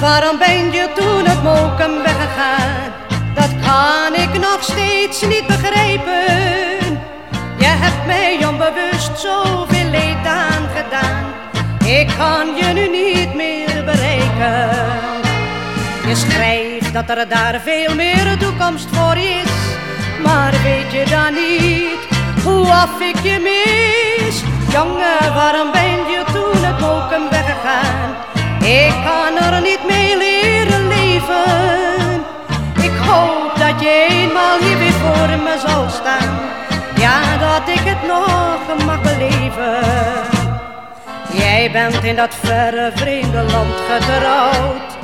Waarom ben je toen het moken weggegaan? Dat kan ik nog steeds niet begrijpen. Je hebt mij onbewust zoveel leed aangedaan. Ik kan je nu niet meer bereiken. Je schrijft dat er daar veel meer toekomst voor is. Maar weet je dan niet hoe af ik je mis? Jongen, waarom ben je Ik kan er niet mee leren leven. Ik hoop dat je eenmaal hier weer voor me zal staan. Ja, dat ik het nog mag beleven. Jij bent in dat verre vreemde land getrouwd.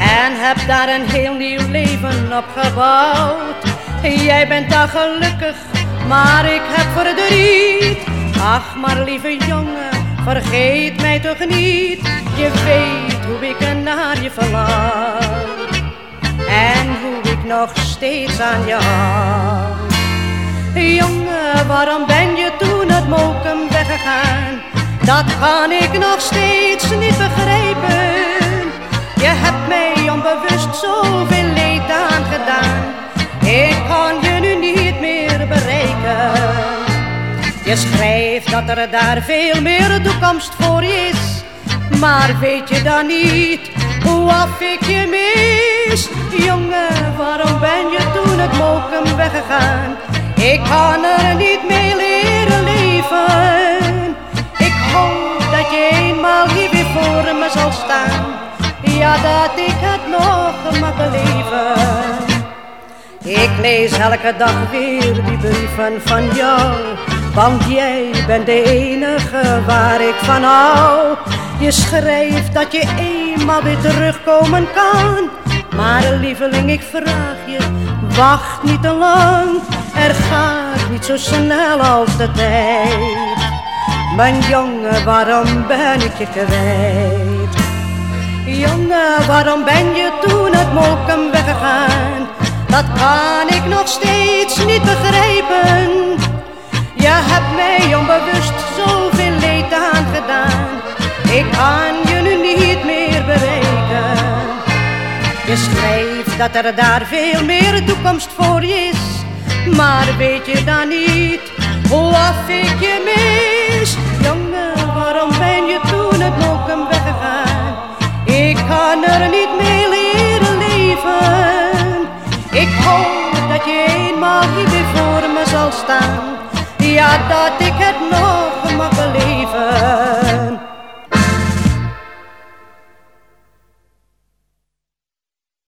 En hebt daar een heel nieuw leven opgebouwd. Jij bent daar gelukkig, maar ik heb verdriet. Ach, maar lieve jongen, vergeet mij toch niet. Je weet hoe ik naar je verlang. En hoe ik nog steeds aan je hang. Jongen, waarom ben je toen het moken weggegaan? Dat kan ik nog steeds niet begrijpen. Je schrijft dat er daar veel meer toekomst voor is. Maar weet je dan niet hoe af ik je mis? Jongen, waarom ben je toen het moken weggegaan? Ik kan er niet mee leren leven. Ik hoop dat je eenmaal hier voor me zal staan. Ja, dat ik het nog mag beleven. Ik lees elke dag weer die brieven van jou. Want jij bent de enige waar ik van hou. Je schrijft dat je eenmaal weer terugkomen kan. Maar lieveling, ik vraag je, wacht niet te lang. Er gaat niet zo snel als de tijd. Mijn jongen, waarom ben ik je kwijt? Jongen, waarom ben je toen het moken weggegaan? Dat kan ik nog steeds niet begrijpen. Je hebt mij onbewust zoveel leed aangedaan. Ik kan je nu niet meer bereiken. Je schrijft dat er daar veel meer toekomst voor is. Maar weet je dan niet hoe af ik je mis? Jongen, waarom ben je toen het moken weggegaan? Ik kan er niet mee leren leven. Ik hoop dat je eenmaal hier weer voor me zal staan. Ja, dat ik het nog